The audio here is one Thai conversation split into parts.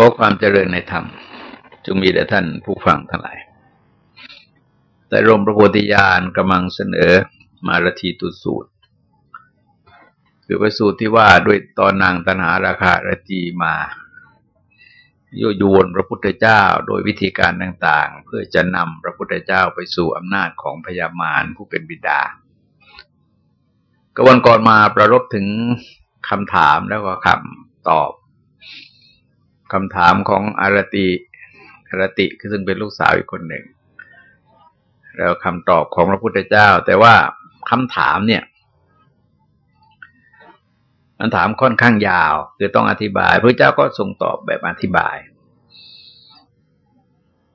ขอความเจริญในธรรมจงมีแด่ท่านผู้ฟังทั้งหลาย แต่รมพระโพธิญาณกำลังเสนอมารทีตุสูตร คือประสูตรที่ว่าด้วยตอนนางตนาราคารตีมาโยโยวนพระพุทธเจ้าโดยวิธีการต่างๆ เพื่อจะนำพระพุทธเจ้าไปสู่อำนาจของพญามารผู้เป็นบิดากวันก่อนมาประรบถึงคำถามแล้วก็คำตอบ คำถามของอารติอารติคือซึ่งเป็นลูกสาวอีกคนหนึ่ง แล้วคำตอบของพระพุทธเจ้า แต่ว่าคำถามเนี่ยมันถามค่อนข้างยาว คือต้องอธิบาย พระเจ้าก็ทรงตอบแบบอธิบาย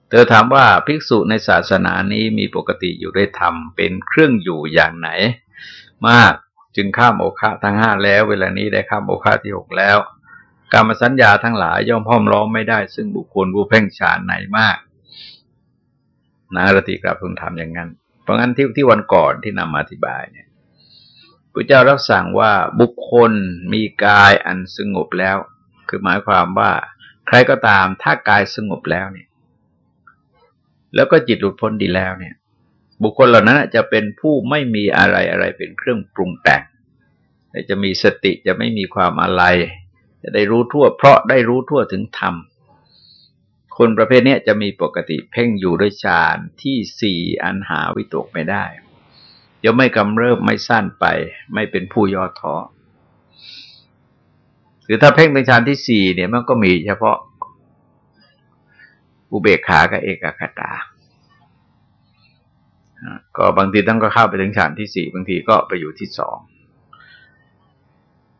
เธอถามว่าภิกษุในศาสนานี้มีปกติอยู่ด้วยธรรมเป็นเครื่องอยู่อย่างไหน มากจึงข้ามโอคะทั้งห้าแล้ว เวลานี้ได้ข้ามโอคะที่หกแล้ว การมาสัญญาทั้งหลายย่อมพ้อมล้อมไม่ได้ ซึ่งบุคคลผู้เพ่งฌานไหนมากนารติกราบทูลถามอย่างนั้น เพราะงั้นที่ที่วันก่อนที่นำมาอธิบายเนี่ยพระเจ้ารับสั่งว่าบุคคลมีกายอันสงบแล้ว คือหมายความว่า ใครก็ตามถ้ากายสงบแล้วเนี่ย แล้วก็จิตหลุดพ้นดีแล้วเนี่ย บุคคลเหล่านั้นจะเป็นผู้ไม่มีอะไรอะไรเป็นเครื่องปรุงแต่งจะมีสติจะไม่มีความอะไร จะได้รู้ทั่ว เพราะได้รู้ทั่วถึงธรรม คนประเภทนี้จะมีปกติเพ่งอยู่ด้วยฌานที่สี่อันหาวิตกไม่ได้จะไม่กำเริบไม่สั้นไป ไม่เป็นผู้ย่อท้อหรือถ้าเพ่งในฌานที่สี่เนี่ยมันก็มีเฉพาะ อุเบกขากับเอกคตา ก็บางทีท่านก็เข้าไปถึงฌานที่สี่บางทีก็ไปอยู่ที่สอง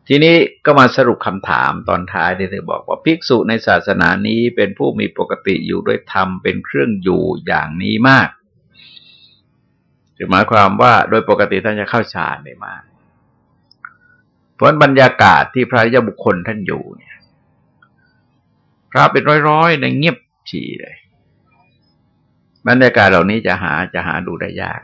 ทีนี้ก็มาสรุปคำถามตอนท้ายที่เธอบอกว่าภิกษุในศาสนานี้เป็นผู้มีปกติอยู่ด้วยธรรมเป็นเครื่องอยู่อย่างนี้มากคือหมายความว่าโดยปกติท่านจะเข้าฌานได้มาก เพราะบรรยากาศที่พระยาบุคคลท่านอยู่เนี่ยพระเป็นร้อยๆในเงียบฉี่เลยบรรยากาศเหล่านี้จะหาจะหาดูได้ยาก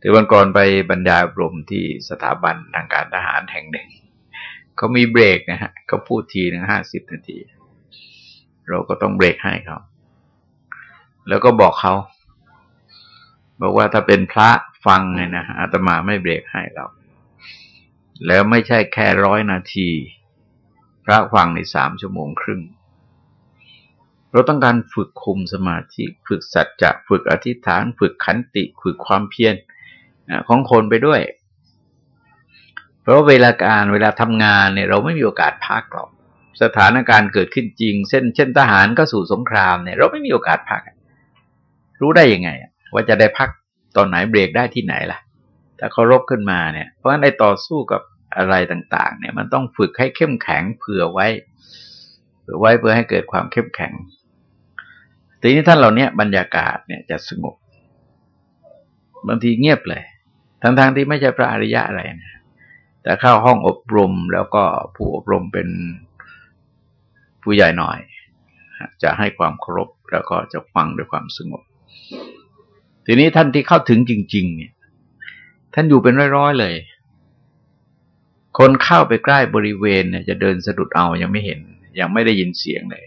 ที่วันก่อนไปบรรยายอบรมที่สถาบันทางการทหารแห่งหนึ่งเขามีเบรกนะฮะเขาพูดทีหนึ่งห้าสิบนาที เราก็ต้องเบรกให้เขาแล้วก็บอกเขาบอกว่าถ้าเป็นพระฟังไงนะอาตมาไม่เบรกให้เราแล้วไม่ใช่แค่ร้อยนาที พระฟังในสามชั่วโมงครึ่ง เราต้องการฝึกคุมสมาธิ ฝึกสัจจะ ฝึกอธิษฐาน ฝึกขันติ ฝึกความเพียร ของคนไปด้วย เพราะเวลาการเวลาทำงานเนี่ย เราไม่มีโอกาสพักหรอกสถานการณ์เกิดขึ้นจริง เช่น เช่นทหารก็สู่สงครามเนี่ย เราไม่มีโอกาสพัก รู้ได้ยังไง ว่าจะได้พักตอนไหนเบรกได้ที่ไหนล่ะ ถ้าเขารบขึ้นมาเนี่ย เพราะฉะนั้นในต่อสู้กับอะไรต่าง ๆ เนี่ย มันต้องฝึกให้เข้มแข็งเผื่อไว้เผื่อไว้เพื่อให้เกิดความเข้มแข็ง ทีนี้ท่านเหล่านี้บรรยากาศเนี่ยจะสงบบางทีเงียบเลย ทั้งๆทที่ไม่ใช่พระอริยะอะไรนะแต่เข้าห้องอบรมแล้วก็ผู้อบรมเป็นผู้ใหญ่หน่อย จะให้ความเคารพแล้วก็จะฟังด้วยความสงบ ทีนี้ท่านที่เข้าถึงจริง ๆ เนี่ย ท่านอยู่เป็นร้อยๆเลย คนเข้าไปใกล้บริเวณเนี่ยจะเดินสะดุดเอายังไม่เห็น ยังไม่ได้ยินเสียงเลย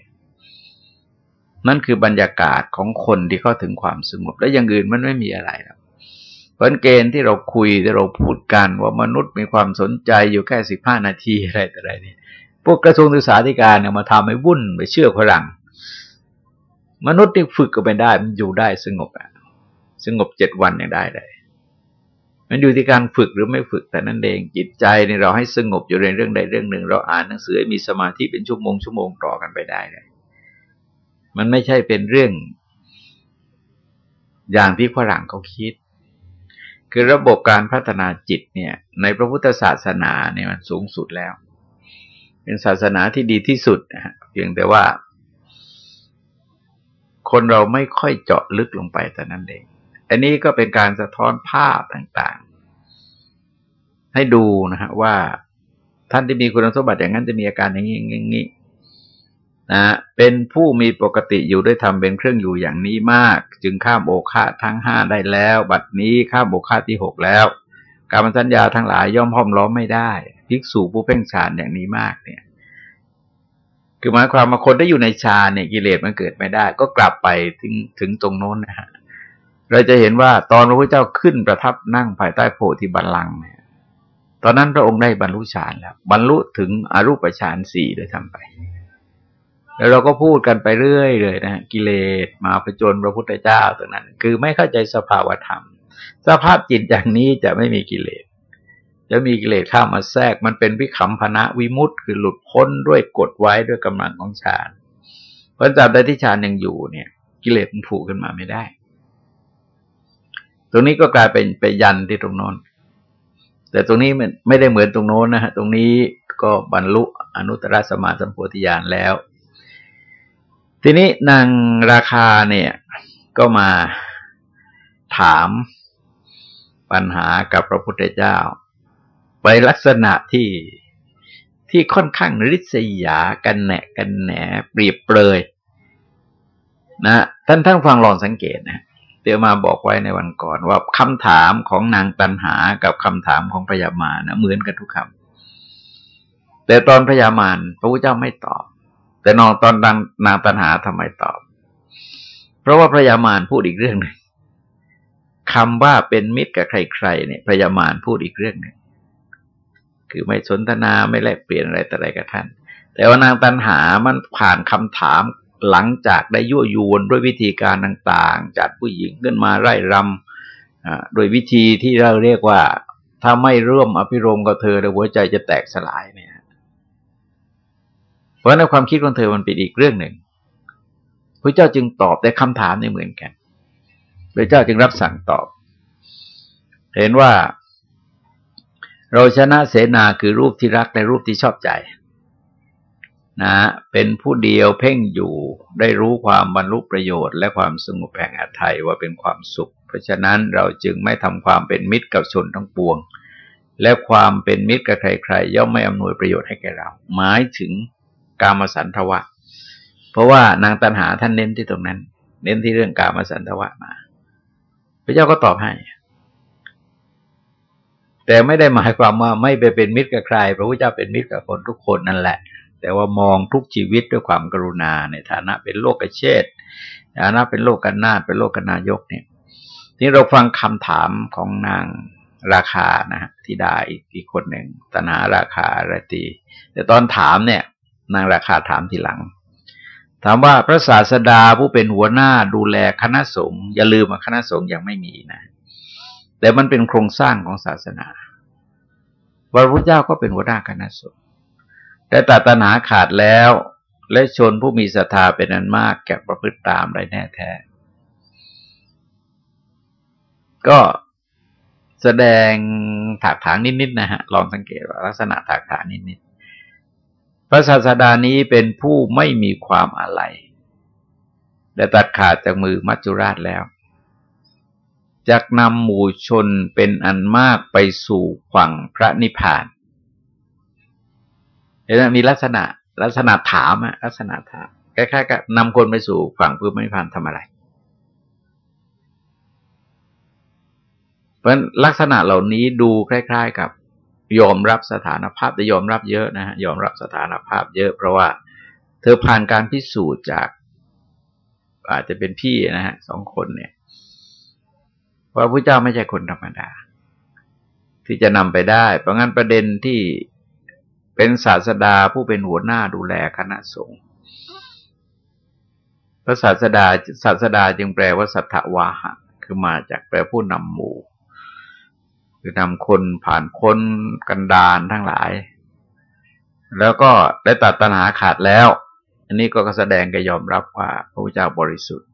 นั่นคือบรรยากาศของคนที่เข้าถึงความสงบ และอย่างอื่นมันไม่มีอะไรแล้ว ผลเกณฑ์ที่เราคุยที่เราพูดกันว่ามนุษย์มีความสนใจอยู่แค่สิบห้านาทีอะไรแต่ไรนี่พวกกระทรวงศึกษาธิการเนี่ยมาทำให้วุ่นไปเชื่อพลังมนุษย์ที่ฝึกก็ไม่ได้มันอยู่ได้สงบอะสงบเจ็ดวันยังได้เลยมันอยู่ที่การฝึกหรือไม่ฝึกแต่นั่นเองจิตใจเนี่ยเราให้สงบอยู่ในเรื่องใดเรื่องหนึ่ง เราอ่านหนังสือมีสมาธิเป็นชั่วโมงชั่วโมงต่อกันไปได้เลยมันไม่ใช่เป็นเรื่อง อย่างที่ฝรั่งเขาคิด คือระบบการพัฒนาจิตเนี่ย ในพระพุทธศาสนาเนี่ยมันสูงสุดแล้ว เป็นศาสนาที่ดีที่สุดนะฮะเพียงแต่ว่า คนเราไม่ค่อยเจาะลึกลงไปแต่นั้นเอง อันนี้ก็เป็นการสะท้อนภาพต่างๆ ให้ดูนะฮะว่าท่านที่มีคุณสมบัติอย่างนั้นจะมีอาการอย่างนี้อย่างนี้ นะเป็นผู้มีปกติอยู่ด้วยธรรมเป็นเครื่องอยู่อย่างนี้มาก จึงข้ามโอคาทั้งห้าได้แล้ว บัดนี้ข้ามโอคาที่หกแล้วการสัญญาทั้งหลายย่อมห้อมล้อมไม่ได้ภิกษุผู้เพ่งฌานอย่างนี้มากเนี่ย คือหมายความว่าคนที่อยู่ในฌานเนี่ยกิเลสมันเกิดไม่ได้ ก็กลับไปถึงถึงตรงโน้นนะฮะเราจะเห็นว่าตอนพระพุทธเจ้าขึ้นประทับนั่งภายใต้โพธิบัลลังก์เนี่ยตอนนั้นพระองค์ได้บรรลุฌานแล้วบรรลุถึงอรูปฌานสี่โดยทำไป แล้วเราก็พูดกันไปเรื่อยเลยนะกิเลสมาประจนพระพุทธเจ้าตรงนั้น คือไม่เข้าใจสภาวธรรม สภาพจิตอย่างนี้จะไม่มีกิเลสจะมีกิเลสเข้ามาแทรก มันเป็นวิคัมพนะวิมุตต์คือหลุดพ้นด้วยกดไว้ด้วยกำลังของฌานเพราะจับได้ที่ฌานยังอยู่เนี่ย กิเลสมันผูกขึ้นมาไม่ได้ ตรงนี้ก็กลายเป็นไปยันที่ตรงโน้น แต่ตรงนี้มันไม่ได้เหมือนตรงโน้นนะฮะตรงนี้ก็บรรลุอนุตตรสมาสัมโพธิญาณแล้ว ทีนี้นางราคาเนี่ย ก็มาถามปัญหากับพระพุทธเจ้า ไปลักษณะที่ที่ค่อนข้างริษยากันแหนกันแหนเปรียบเปรยนะท่านท่านฟังลองสังเกตนะเดี๋ยวมาบอกไว้ในวันก่อนว่าคำถามของนางตันหากับคำถามของพญามารนะเหมือนกันทุกคำแต่ตอนพญามารพระพุทธเจ้าไม่ตอบ แต่นองตอนนางนางตันหาทำไมตอบ เพราะว่าพญามารพูดอีกเรื่องหนึ่งคำว่าเป็นมิตรกับใครๆเนี่ยพญามารพูดอีกเรื่องหนึ่งคือไม่สนทนาไม่แลกเปลี่ยนอะไรแต่อะไรกับท่าน แต่ว่านางตันหามันผ่านคำถามหลังจากได้ยั่วยวนด้วยวิธีการต่างๆจัดผู้หญิงขึ้นมาไร่รำโดยวิธีที่เราเรียกว่า ถ้าไม่ร่วมอภิรมกับเธอหัวใจจะแตกสลายเนี่ย เพราะในความคิดของเธอมันเป็นอีกเรื่องหนึ่งพระเจ้าจึงตอบแต่คำถามนี่เหมือนกันพระเจ้าจึงรับสั่งตอบ เห็นว่า เราชนะเสนาคือรูปที่รักและรูปที่ชอบใจ นะเป็นผู้เดียวเพ่งอยู่ได้รู้ความบรรลุประโยชน์ และความสงบแห่งอัตไทยว่าเป็นความสุข เพราะฉะนั้นเราจึงไม่ทำความเป็นมิตรกับชนทั้งปวง และความเป็นมิตรกับใครๆย่อมไม่อำนวยประโยชน์ให้แก่เรา หมายถึง กามสันทวะ เพราะว่านางตันหาท่านเน้นที่ตรงนั้น เน้นที่เรื่องกามสันทวะมา พระเจ้าก็ตอบให้ แต่ไม่ได้หมายความว่าไม่ไปเป็นมิตรกับใคร พระพุทธเจ้าเป็นมิตรกับคนทุกคนนั่นแหละ แต่ว่ามองทุกชีวิตด้วยความกรุณาในฐานะเป็นโลกเชษฐานะเป็นโลกกันนาเป็นโลกกันนายกเนี่ยนี่เราฟังคำถามของนางราคานะที่ได้อีกคนหนึ่งตนาราคาระตีแต่ตอนถามเนี่ย นางราคาถามทีหลัง ถามว่าพระศาสดาผู้เป็นหัวหน้าดูแลคณะสงฆ์อย่าลืมว่าคณะสงฆ์ยังไม่มีนะ แต่มันเป็นโครงสร้างของศาสนาพระพุทธเจ้าก็เป็นหัวหน้าคณะสงฆ์แต่ตตนาขาดแล้ว และชนผู้มีศรัทธาเป็นอันมากแก่ประพฤติตามได้แน่แท้ ก็แสดงถากถางนิดๆนะฮะ ลองสังเกตว่าลักษณะถากถางนิดๆ พระศาสดานี้เป็นผู้ไม่มีความอะไรแต่ตัดขาดจากมือมัจจุราชแล้วจักนำหมู่ชนเป็นอันมากไปสู่ฝั่งพระนิพพานเห็นไหมมีลักษณะลักษณะถามอะลักษณะถามคล้ายๆกับนำคนไปสู่ฝั่งเพระนิพพานทำอะไร เพราะลักษณะเหล่านี้ดูคล้าย ๆ กับ ยอมรับสถานภาพแต่ยอมรับเยอะนะฮะยอมรับสถานภาพเยอะเพราะว่าเธอผ่านการพิสูจน์จาก อาจจะเป็นพี่นะฮะสองคนเนี่ยว่าพระเจ้าไม่ใช่คนธรรมดา ที่จะนำไปได้ เพราะงั้นประเด็นที่เป็นศาสดาผู้เป็นหัวหน้าดูแลคณะสงฆ์พระศาสดาศาสดาจึงแปลว่าสัทธวาหะ คือมาจากแปลผู้นำหมู่ คือนำคนผ่านคนกันดานทั้งหลาย แล้วก็ได้ตัดตัณหาขาดแล้ว อันนี้ก็แสดงกยอมรับว่าพระพุทธเจ้าบริสุทธิ์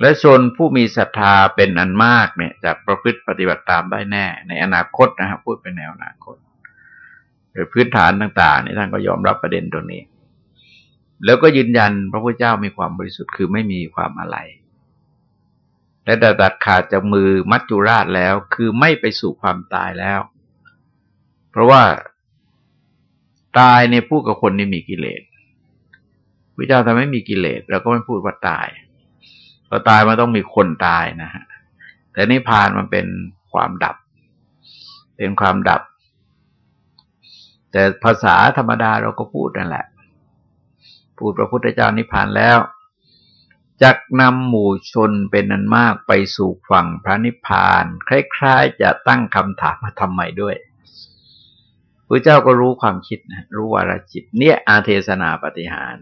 และชนผู้มีศรัทธาเป็นอันมากเนี่ยจะประพฤติปฏิบัติตามได้แน่ ในอนาคตนะครับพูดเป็นแนวอนาคตโดยพื้นฐานต่างๆนี่ท่านก็ยอมรับประเด็นตรงนี้ แล้วก็ยืนยันพระพุทธเจ้ามีความบริสุทธิ์คือไม่มีความอะไร และตัดขาดจากมือมัจจุราชแล้ว คือไม่ไปสู่ความตายแล้ว เพราะว่าตายในผู้กับคนนี่มีกิเลสพระเจ้าทำให้มีกิเลสเราก็ไม่พูดว่าตายพอตายมันต้องมีคนตายนะฮะแต่นิพพานมันเป็นความดับ เป็นความดับ แต่ภาษาธรรมดาเราก็พูดนั่นแหละ พูดพระพุทธเจ้านิพพานแล้ว จักนำหมู่ชนเป็นนันมากไปสู่ฝั่งพระนิพพาน คล้ายๆ จะตั้งคำถามมาทำไมด้วยพระเจ้าก็รู้ความคิดนะรู้วาระจิต เนี่ยอาเทศนาปฏิหาร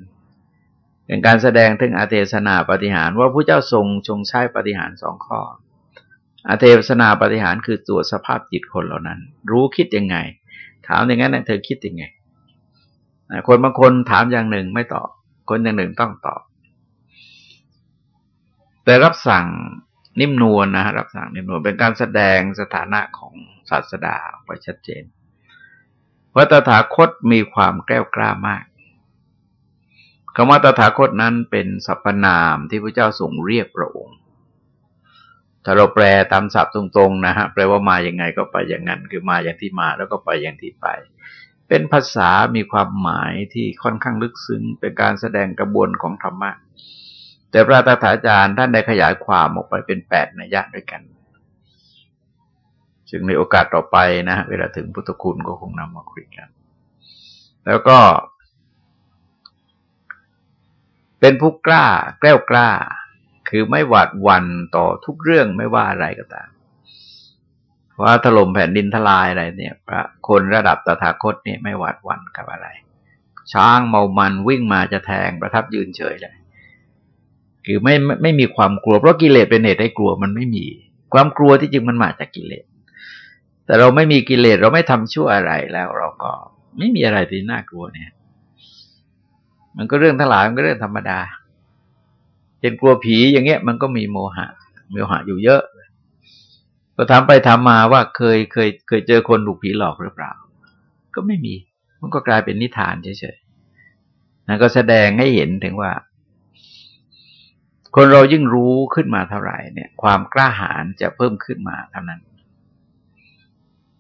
เป็นการแสดงถึงอาเทศนาปฏิหารว่าพระเจ้าทรงชงใช้ปฏิหารสองข้อ อาเทศนาปฏิหารคือตัวสภาพจิตคนเหล่านั้น รู้คิดยังไง ถามอย่างนั้นเธอคิดยังไงคนบางคนถามอย่างหนึ่งไม่ตอบ คนอย่างหนึ่งต้องตอบ แต่รับสั่งนิ่มนวลนะรับสั่งนิ่มนวลเป็นการแสดงสถานะของศาสดาไปชัดเจนว่าตถาคตมีความแกล้วกล้ามากคำว่าตถาคตนั้นเป็นสรรพนามที่พระเจ้าทรงเรียกพระองค์ ถ้าเราแปลตามศัพท์ตรงๆนะฮะแปลว่ามาอย่างไงก็ไปอย่างนั้น คือมาอย่างที่มาแล้วก็ไปอย่างที่ไป เป็นภาษามีความหมายที่ค่อนข้างลึกซึ้ง เป็นการแสดงกระบวนของธรรมะ แต่พระตถาจารย์ท่านได้ขยายความออกไปเป็นแปดนัยยะด้วยกันจึงในโอกาสต่อไปนะเวลาถึงพุทธคุณก็คงนำมาคุยกัน แล้วก็ เป็นผู้กล้า แกล้วกล้า คือไม่หวาดวันต่อทุกเรื่องไม่ว่าอะไรก็ตามว่าถล่มแผ่นดินทลายอะไรเนี่ย พระคนระดับตถาคตเนี่ยไม่หวาดวันกับอะไร ช้างเมามันวิ่งมาจะแทงประทับยืนเฉยเลย คือไม่ไม่ไม่มีความกลัวเพราะกิเลสเป็นเหตุให้กลัวมันไม่มี ความกลัวที่จริงมันมาจากกิเลส แต่เราไม่มีกิเลสเราไม่ทำชั่วอะไรแล้ว เราก็ไม่มีอะไรที่น่ากลัวเนี่ย มันก็เรื่องทั้งหลายมันก็เรื่องธรรมดาเห็นกลัวผีอย่างเงี้ย มันก็มีโมหะโมหะอยู่เยอะก็ถามไปถามมาว่าเคยเคย เคยเจอคนถูกผีหลอกหรือเปล่า ก็ไม่มี มันก็กลายเป็นนิทานเฉยๆนั่นก็แสดงให้เห็นถึงว่า คนเรายิ่งรู้ขึ้นมาเท่าไหร่เนี่ย ความกล้าหาญจะเพิ่มขึ้นมาเท่านั้น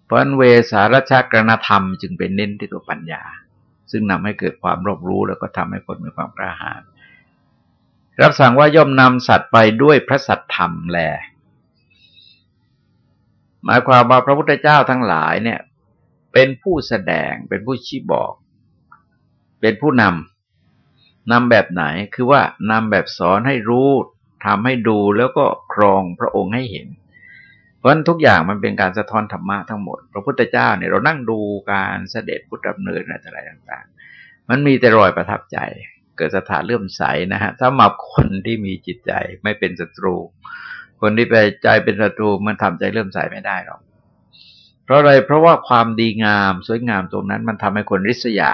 เพราะเวสารชากรณธรรมจึงเป็นเน้นที่ตัวปัญญา ซึ่งนำให้เกิดความรอบรู้แล้วก็ทำให้คนมีความกล้าหาญรับสั่งว่าย่อมนำสัตว์ไปด้วยพระสัตธรรมแล หมายความว่าพระพุทธเจ้าทั้งหลายเนี่ย เป็นผู้แสดงเป็นผู้ชี้บอก เป็นผู้นำ นำแบบไหนคือว่านำแบบสอนให้รู้ทำให้ดูแล้วก็ครองพระองค์ให้เห็น เพราะฉะนั้นทุกอย่างมันเป็นการสะท้อนธรรมะทั้งหมด พระพุทธเจ้าเนี่ยเรานั่งดูการเสด็จพุทธดำเนินอะไรต่างๆ มันมีแต่รอยประทับใจ เกิดสถานเลื่อมใสนะฮะสำหรับคนที่มีจิตใจไม่เป็นศัตรู คนที่ไปใจเป็นศัตรูมันทำใจเลื่อมใสไม่ได้หรอกเพราะอะไรเพราะว่าความดีงามสวยงามตรงนั้นมันทำให้คนริษยา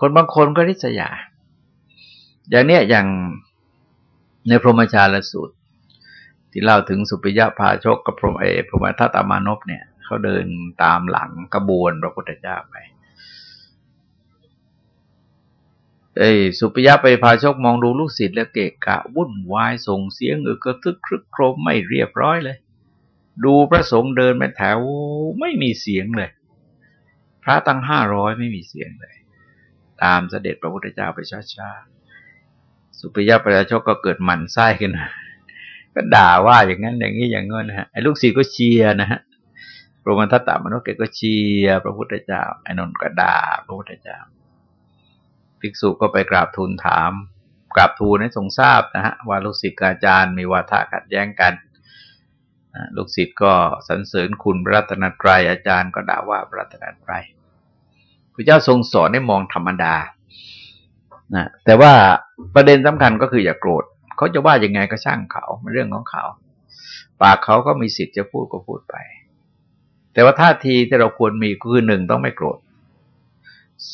คนบางคนก็ริษยา อย่างเนี้ยอย่างในพรหมชาลสูตร ที่เล่าถึงสุปิยะพาชกกับพรหมเอพรหมทัตามานพเนี่ยเขาเดินตามหลังกระบวนพระพุทธเจ้าไปเอ้สุปิยะไปพาชกมองดูลูกศิษย์แล้วเกะกะ วุ่นวายส่งเสียงออกระทึกครึกโครมไม่เรียบร้อยเลย ดูพระสงฆ์เดินเป็นแถวไม่มีเสียงเลย พระตั้งห้าร้อยไม่มีเสียงเลย ตามเสด็จพระพุทธเจ้าไปช้าๆ สุปิยะประชาชกก็เกิดหมันไส้ขึ้นก็ด่าว่าอย่างนั้นอย่างนี้อย่างเงี้นะฮะไอ้ลูกศิษย์ก็เชียร์นะฮะพระมทัตตามนุษย์กก็เชียร์พระพุทธเจ้าไอ้นนท์ก็ด่าพระพุทธเจ้าภิกษุก็ไปกราบทูลถาม กราบทูลให้ทรงทราบนะฮะว่าลูกศิษย์อาจารย์มีวาทะขัดแย้งกันลูกศิษย์ก็สรรเสริญคุณพระรัตนตรัยอาจารย์ก็ด่าว่าพระรัตนตรัยพระเจ้าทรงสอนให้มองธรรมดานะแต่ว่า ประเด็นสำคัญก็คืออย่าโกรธเขาจะว่ายังไงก็ช่างเขาเป็นเรื่องของเขาปากเขาก็มีสิทธิ์จะพูดก็พูดไป แต่ว่าท่าทีที่เราควรมีคือหนึ่งต้องไม่โกรธ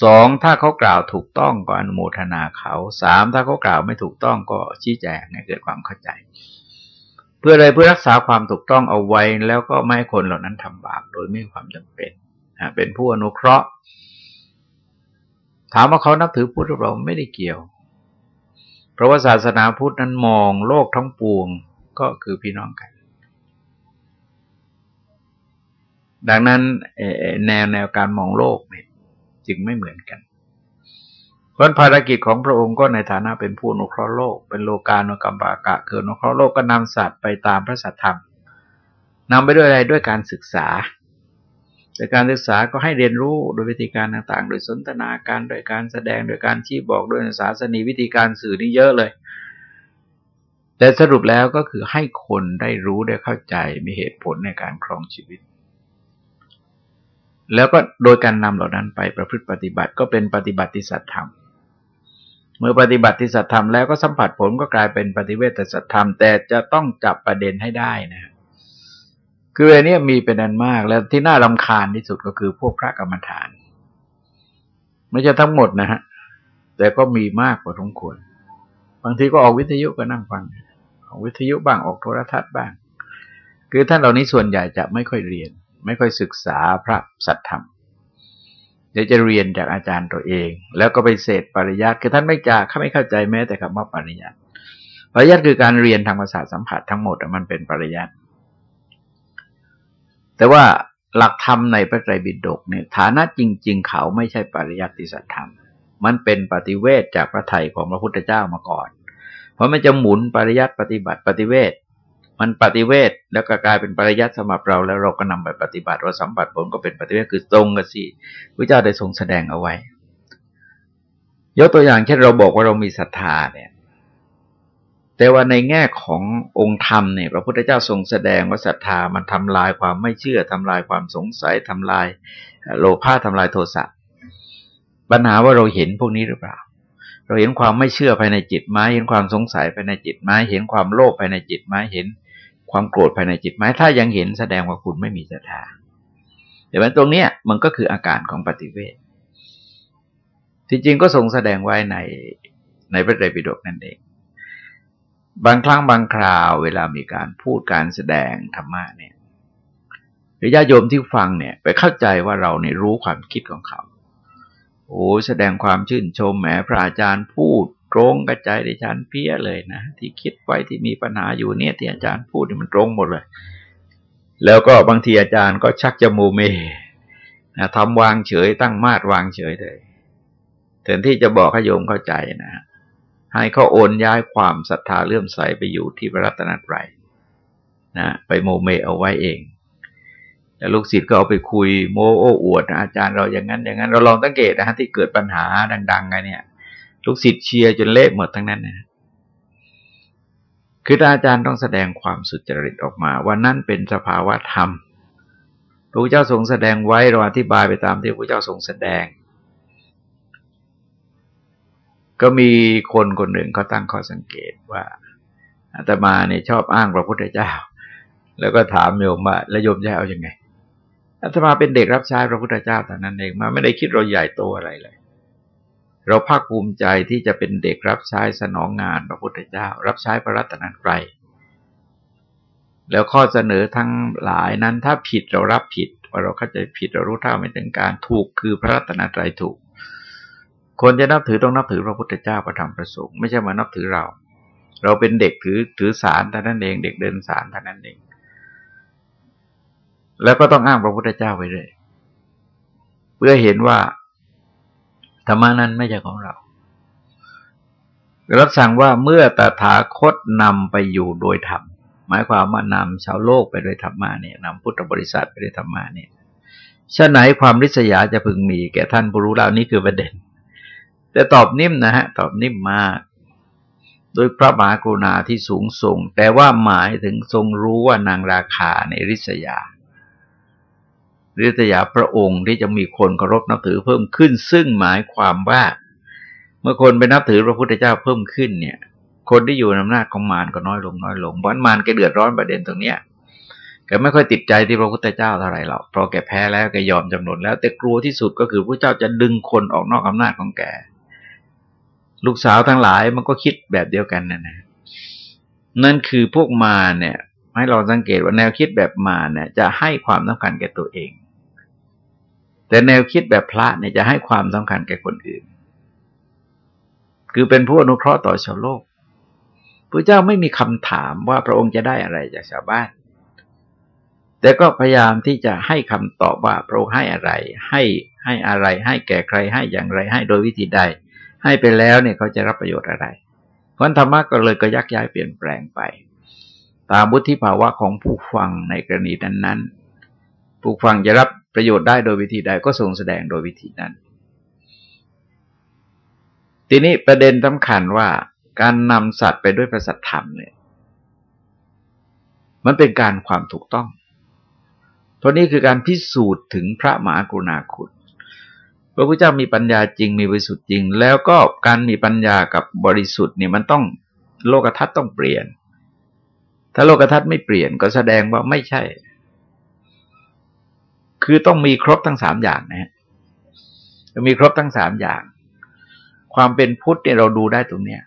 สองถ้าเขากล่าวถูกต้องก็อนุโมทนาเขาสามถ้าเขากล่าวไม่ถูกต้องก็ชี้แจงให้เกิดความเข้าใจ เพื่ออะไรเพื่อรักษาความถูกต้องเอาไว้แล้วก็ไม่ให้คนเหล่านั้นทำบาปโดยไม่มีความจำเป็นเป็นผู้อนุเคราะห์ ถามว่าเขานับถือพุทธเราไม่ได้เกี่ยว เพราะว่าศาสนาพุทธนั้นมองโลกทั้งปวงก็คือพี่น้องกัน ดังนั้นแนวแนวการมองโลกเนี่ยจึงไม่เหมือนกัน เพราะภารกิจของพระองค์ก็ในฐานะเป็นผู้นุเคราะห์โลก เป็นโลกาโนกัมปากะคือนุเคราะห์โลกก็นำสัตว์ไปตามพระสัทธรรมนำไปด้วยอะไรด้วยการศึกษา แต่การศึกษาก็ให้เรียนรู้โดยวิธีการต่างๆ โดยสนทนาการโดยการแสดงโดยการชี้บอกโดยศาสนีวิธีการสื่อนี่เยอะเลย แต่สรุปแล้วก็คือให้คนได้รู้ได้เข้าใจมีเหตุผลในการครองชีวิต แล้วก็โดยการนำเหล่านั้นไปประพฤติปฏิบัติก็เป็นปฏิบัติสัตธรรม เมื่อปฏิบัติสัตธรรมแล้วก็สัมผัสผลก็กลายเป็นปฏิเวทสัตธรรม แต่จะต้องจับประเด็นให้ได้นะครับ คืออันนี้มีเป็นอันมากแล้วที่น่ารำคาญที่สุดก็คือพวกพระกรรมฐาน ไม่ใช่ทั้งหมดนะฮะ แต่ก็มีมากกว่าสมควร บางทีก็ออกวิทยุก็นั่งฟัง ออกวิทยุบ้างออกโทรทัศน์บ้าง คือท่านเหล่านี้ส่วนใหญ่จะไม่ค่อยเรียน ไม่ค่อยศึกษาพระสัทธรรมเดี๋ยวจะเรียนจากอาจารย์ตัวเอง แล้วก็ไปเสดปริยัติคือท่านไม่จาเขาไม่เข้าใจแม้แต่คำว่าปริยัติปริยัติคือการเรียนทางภาษาสัมผัสทั้งหมดมันเป็นปริยัติ แต่ว่าหลักธรรมในพระไตรปิฎกเนี่ยฐานะจริง ๆ เขาไม่ใช่ปริยัติสัจธรรม มันเป็นปฏิเวทจากพระไถ่ของพระพุทธเจ้ามาก่อน เพราะมันจะหมุนปริยัติปฏิบัติปฏิเวทมันปฏิเวทแล้วก็กลายเป็นปริยัติสำหรับเราแล้วเราก็นำไปปฏิบัติเราสัมผัสผลก็เป็นปฏิเวทคือตรงกันสิพระเจ้าได้ทรงแสดงเอาไว้ ยกตัวอย่างเช่นเราบอกว่าเรามีศรัทธาเนี่ย แต่ว่าในแง่ขององค์ธรรมเนี่ยพระพุทธเจ้าทรงแสดงว่าศรัทธามันทำลายความไม่เชื่อทำลายความสงสัยทำลายโลภะทำลายโทสะปัญหาว่าเราเห็นพวกนี้หรือเปล่า เราเห็นความไม่เชื่อภายในจิตไหมเห็นความสงสัยภายในจิตไหมเห็นความโลภภายในจิตไหมเห็นความโกรธภายในจิตไหมถ้ายังเห็นแสดงว่าคุณไม่มีศรัทธาแต่ว่าตรงเนี้ยมันก็คืออาการของปฏิเวทที่จริงก็ทรงแสดงไว้ในในพระไตรปิฎกนั่นเอง บางครั้งบางคราวเวลามีการพูดการแสดงธรรมะเนี่ยญาติโยมที่ฟังเนี่ย ไปเข้าใจว่าเราเนี่ยรู้ความคิดของเขา โอ้แสดงความชื่นชมแหมพระอาจารย์พูดตรงกระจายในชั้นเพี้ยเลยนะ ที่คิดไว้ที่มีปัญหาอยู่เนี่ยที่อาจารย์พูดมันตรงหมดเลย แล้วก็บางทีอาจารย์ก็ชักจะโมเมนะทำวางเฉยตั้งมาดวางเฉยเลยแทนที่จะบอกให้โยมเข้าใจนะ ให้เขาโอนย้ายความศรัทธาเลื่อมใสไปอยู่ที่พระรัตนตรัยนะไปโมเมเอาไว้เองแต่ลูกศิษย์ก็เอาไปคุยโมโอ้อวดอาจารย์เราอย่างนั้นอย่างนั้น เราลองสังเกตนะฮะที่เกิดปัญหาดังๆไงเนี่ย ลูกศิษย์เชียร์จนเละหมดทั้งนั้นนะคืออาจารย์ต้องแสดงความสุจริตออกมา ว่านั่นเป็นสภาวะธรรมพระเจ้าทรงแสดงไว้เราอธิบายไปตามที่พระเจ้าทรงแสดง ก็มีคนคนหนึ่งเขาตั้งข้อสังเกตว่าอาตมาเนี่ยชอบอ้างพระพุทธเจ้า แล้วก็ถามโยมว่าแล้วโยมจะเอาอยัางไงอาตมาเป็นเด็กรับใช้พระพุทธเจ้าแต่นั้นเองมาไม่ได้คิดเราใหญ่โตอะไรเลย เราภาคภูมิใจที่จะเป็นเด็กรับใช้สนองงานพระพุทธเจ้า รับใช้พระรัตนตรัยแล้วข้อเสนอทั้งหลายนั้นถ้าผิดเรารับผิดว่าเราเข้าใจผิดเรารู้เท่าไม่ถึงการถูกคือพระรัตนตรัยถูก คนจะนับถือต้องนับถือพระพุทธเจ้าประธรรมประสงค์ไม่ใช่มานับถือเรา เราเป็นเด็กถือถือสารท่านั้นเองเด็กเดินสารท่านั้นเอง แล้วก็ต้องอ้างพระพุทธเจ้าไปเลยเพื่อเห็นว่าธรรมานั้นไม่ใช่ของเรารับสั่งว่าเมื่อตถาคตนำไปอยู่โดยธรรมหมายความว่านำชาวโลกไปโดยธรรมะเนี่ยนำพุทธบริษัทไปโดยธรรมะเนี่ยฉะไหนความริษยาจะพึงมีแก่ท่านผู้รู้เรานี่คือประเด็น แต่ตอบนิ่มนะฮะ ตอบนิ่มมากโดยพระมหากรุณาที่สูงส่ง แต่ว่าหมายถึงทรงรู้ว่านางราคาในริษยาริษยาพระองค์ที่จะมีคนเคารพนับถือเพิ่มขึ้น ซึ่งหมายความว่า เมื่อคนไปนับถือพระพุทธเจ้าเพิ่มขึ้นเนี่ย คนที่อยู่ในอำนาจของมารก็น้อยลงน้อยลงเพราะมารแกเดือดร้อนประเด็นตรงเนี้ยแกไม่ค่อยติดใจที่พระพุทธเจ้าเท่าไหร่หรอกเพราะแกแพ้แล้วแกยอมจำนนแล้ว แต่กลัวที่สุดก็คือพระเจ้าจะดึงคนออกนอกอำนาจของแก ลูกสาวทั้งหลายมันก็คิดแบบเดียวกันนะนะนั่นคือพวกมาเนี่ย ให้เราสังเกตว่าแนวคิดแบบมาเนี่ย จะให้ความสำคัญแก่ตัวเอง แต่แนวคิดแบบพระเนี่ยจะให้ความสำคัญแก่คนอื่น คือเป็นผู้อนุเคราะห์ต่อชาวโลกพระเจ้าไม่มีคำถามว่าพระองค์จะได้อะไรจากชาวบ้าน แต่ก็พยายามที่จะให้คำตอบว่าพระองค์ให้อะไร ให้ให้อะไร ให้แก่ใครให้อย่างไรให้โดยวิธีใด ให้ไปแล้วเนี่ยเขาจะรับประโยชน์อะไร เพราะธรรมะก็เลยก็ยักย้ายเปลี่ยนแปลงไป ตามบุธิภาวะของผู้ฟังในกรณีนั้นนั้นผู้ฟังจะรับประโยชน์ได้โดยวิธีใดก็ทรงแสดงโดยวิธีนั้น ทีนี้ประเด็นสำคัญว่าการนำสัตว์ไปด้วยประสัทธรรมเนี่ย มันเป็นการความถูกต้อง เพราะนี่คือการพิสูจน์ถึงพระมหากรุณาคุณ พระพุทธเจ้ามีปัญญาจริงมีบริสุทธิ์จริง แล้วก็การมีปัญญากับบริสุทธิ์เนี่ยมันต้องโลกทัศน์ต้องเปลี่ยน ถ้าโลกทัศน์ไม่เปลี่ยนก็แสดงว่าไม่ใช่ คือต้องมีครบทั้งสามอย่างนะฮะมีครบทั้งสามอย่าง ความเป็นพุทธเนี่ยเราดูได้ตรงเนี้ย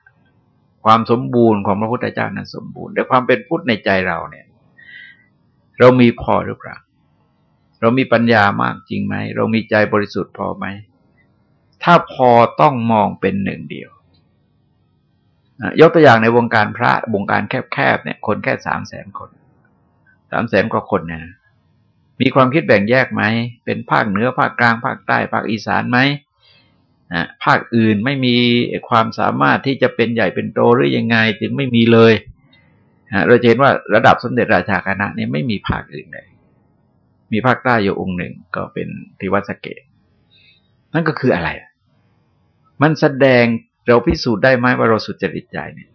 ความสมบูรณ์ของพระพุทธเจ้านั้นสมบูรณ์แต่ความเป็นพุทธในใจเราเนี่ย เรามีพอหรือเปล่า เรามีปัญญามากจริงไหม เรามีใจบริสุทธิ์พอไหม ถ้าพอต้องมองเป็นหนึ่งเดียวยกตัวอย่างในวงการพระวงการแคบๆเนี่ย คนแค่สามแสนคนสามแสนกว่าคนเนี่ยมีความคิดแบ่งแยกไหม เป็นภาคเหนือภาคกลาง ภาคใต้ ภาคอีสานไหมนะภาคอื่นไม่มีความสามารถที่จะเป็นใหญ่เป็นโตหรือยังไงถึงไม่มีเลยเราเห็นว่าระดับสมเด็จราชาคณะนี่ยไม่มีภาคอื่นเลย มีภาคใต้อยู่องค์หนึ่งก็เป็นที่วัสเกต นั่นก็คืออะไร มันแสดงเราพิสูจน์ได้ไหมว่าเราสุจริตใจเนี่ย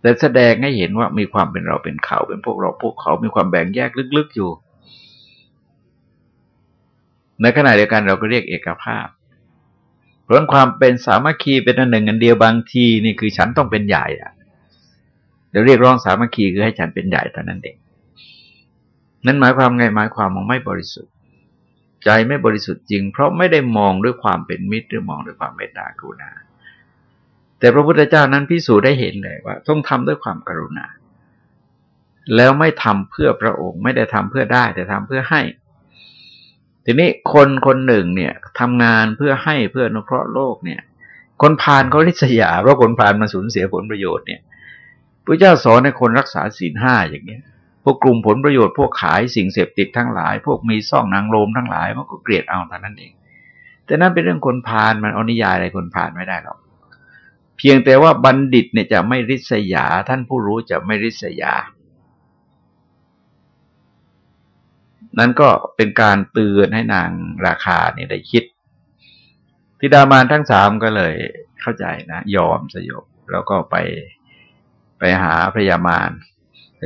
แต่แสดงให้เห็นว่ามีความเป็นเราเป็นเขาเป็นพวกเราพวกเขา มีความแบ่งแยกลึกๆอยู่ ในขณะเดียวกันเราก็เรียกเอกภาพเพราะความเป็นสามัคคีเป็นอันหนึ่งอันเดียวบางทีนี่คือฉันต้องเป็นใหญ่อะเดี๋ยวเรียกร้องสามัคคีคือให้ฉันเป็นใหญ่เท่านั้นเอง นั่นหมายความไงหมายความมองไม่บริสุทธิ์ ใจไม่บริสุทธิ์จริง เพราะไม่ได้มองด้วยความเป็นมิตรหรือมองด้วยความเมตตากรุณา แต่พระพุทธเจ้านั้นพิสูจน์ได้เห็นเลยว่า ต้องทำด้วยความกรุณา แล้วไม่ทำเพื่อพระองค์ ไม่ได้ทำเพื่อได้ แต่ทำเพื่อให้ ทีนี้คนคนหนึ่งเนี่ยทำงานเพื่อให้เพื่อนุเคราะห์โลกเนี่ย คนพาลเขาลิษยาเพราะคนพาลมาสูญเสียผลประโยชน์เนี่ยพระเจ้าสอนให้คนรักษาศีลห้าอย่างเงี้ย พวกกลุ่มผลประโยชน์พวกขายสิ่งเสพติดทั้งหลาย พวกมีซ่องนางโลมทั้งหลายมันก็เกลียดเอาแต่นั้นเอง แต่นั่นเป็นเรื่องคนพาลมันอนิยายอะไรคนพาลไม่ได้หรอกเพียงแต่ว่าบัณฑิตเนี่ยจะไม่ริษยา ท่านผู้รู้จะไม่ริษยา นั่นก็เป็นการเตือนให้นางราคาเนี่ยได้คิดทิดามานทั้งสามก็เลยเข้าใจนะ ยอมสยบแล้วก็ไปไปหาพระยามาร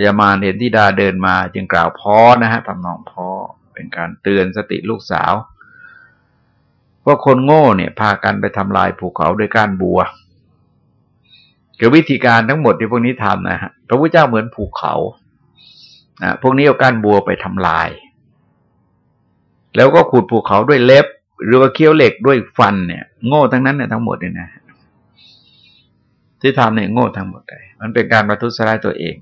ยามารเห็นทิดาเดินมาจึงกล่าวพ้อนะฮะทำนองพ้อเป็นการเตือนสติลูกสาว ว่าคนโง่เนี่ย พากันไปทำลายภูเขาด้วยก้านบัวคือวิธีการทั้งหมดที่พวกนี้ทำนะฮะพระพุทธเจ้าเหมือนภูเขานะพวกนี้เอาก้านบัวไปทำลาย แล้วก็ขุดภูเขาด้วยเล็บ หรือว่าเคี้ยวเหล็กด้วยฟันเนี่ย โง่ทั้งนั้นเนี่ยทั้งหมดเนี่ยนะที่ทำเนี่ยโง่ทั้งหมดเลยมันเป็นการประทุษร้ายตัวเอง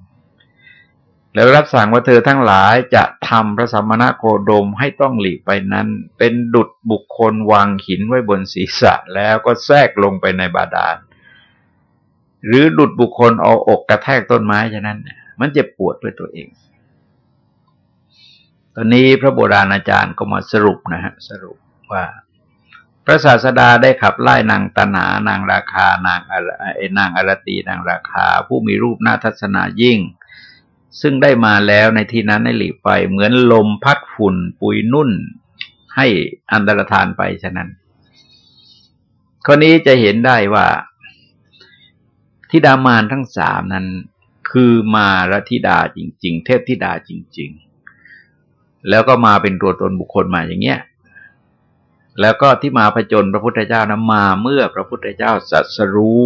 แล้วรับสั่งว่าเธอทั้งหลายจะทำพระสัมมาโคดมให้ต้องหลีกไปนั้น เป็นดุดบุคคลวางหินไว้บนศีรษะแล้วก็แทรกลงไปในบาดาล หรือดุดบุคคลเอาอกกระแทกต้นไม้ฉะนั้นมันจะปวดด้วยตัวเอง ตอนนี้พระโบราณอาจารย์ก็มาสรุปนะฮะสรุปว่า พระศาสดาได้ขับไล่นางตนานางราคานางอะไรนางอรตีนางราคา ผู้มีรูปหน้าทัศนายิ่ง ซึ่งได้มาแล้วในที่นั้นให้หลีกไปเหมือนลมพัดฝุ่นปุยนุ่น ให้อันตรธานไปฉะนั้นข้อนี้จะเห็นได้ว่าทิดามานทั้งสามนั้น คือมารธิดาจริง ๆ เทพธิดาจริง ๆ แล้วก็มาเป็นตัวตนบุคคลมาอย่างเงี้ยแล้วก็ที่มาผจญพระพุทธเจ้านะมาเมื่อพระพุทธเจ้าสัสรู้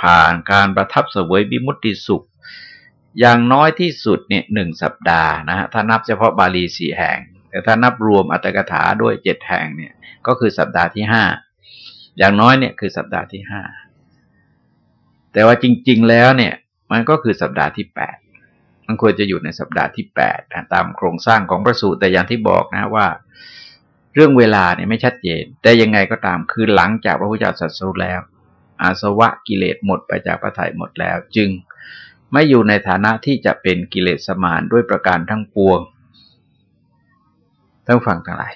ผ่านการประทับเสวยบิมุติสุข อย่างน้อยที่สุดเนี่ยหนึ่งสัปดาห์นะฮะถ้านับเฉพาะบาลีสี่แห่ง แต่ถ้านับรวมอัตถกถาด้วยเจ็ดแห่งเนี่ย ก็คือสัปดาห์ที่ห้าอย่างน้อยเนี่ยคือสัปดาห์ที่ห้าแต่ว่าจริง ๆ แล้วเนี่ย มันก็คือสัปดาห์ที่แปดมันควรจะอยู่ในสัปดาห์ที่แปดตามโครงสร้างของพระสูตรแต่อย่างที่บอกนะว่า เรื่องเวลาเนี่ยไม่ชัดเจน แต่ยังไงก็ตามคือหลังจากพระพุทธเจ้าสัตรูแล้ว อาสวะกิเลสหมดไปจากพระทัยหมดแล้ว จึง ไม่อยู่ในฐานะที่จะเป็นกิเลสมานด้วยประการทั้งปวงต้งฟังทั้งหลาย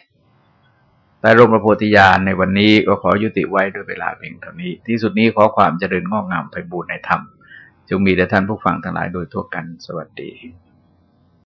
แต่รมประโพธิญาณในวันนี้ก็ขอยุติไว้ด้วยเวลาเพียงเท่านี้ ที่สุดนี้ขอความเจริญงอกงามไปบูรณนธรรมจงมีแด่ท่านผู้ฟังทั้งหลายโดยทั่วกันสวัสดี